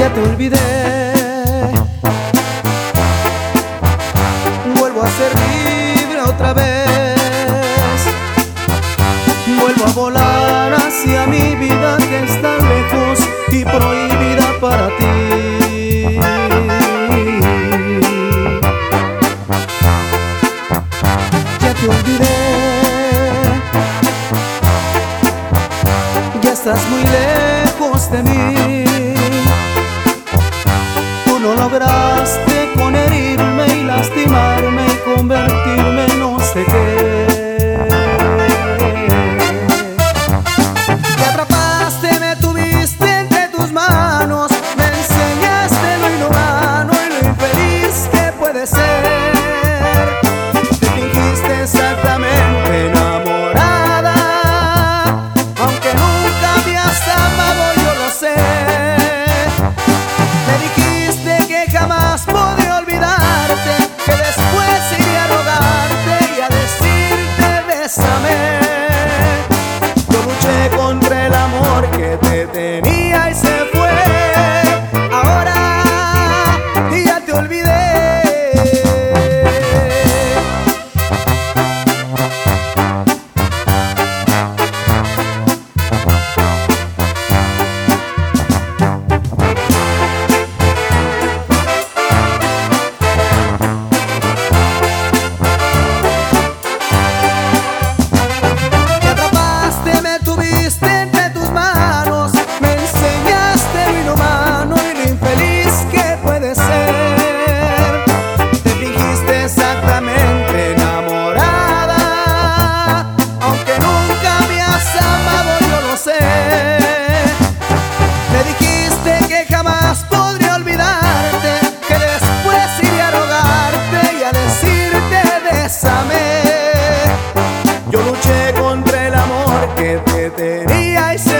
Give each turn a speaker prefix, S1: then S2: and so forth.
S1: Ya te olvidé. Vuelvo a ser libre otra vez. Vuelvo a volar hacia mi vida que está lejos y prohibida para ti. Ya te olvidé. Ya estás muy lejos de mí. logrado. voices. Yo luché contra el amor que te tenía y se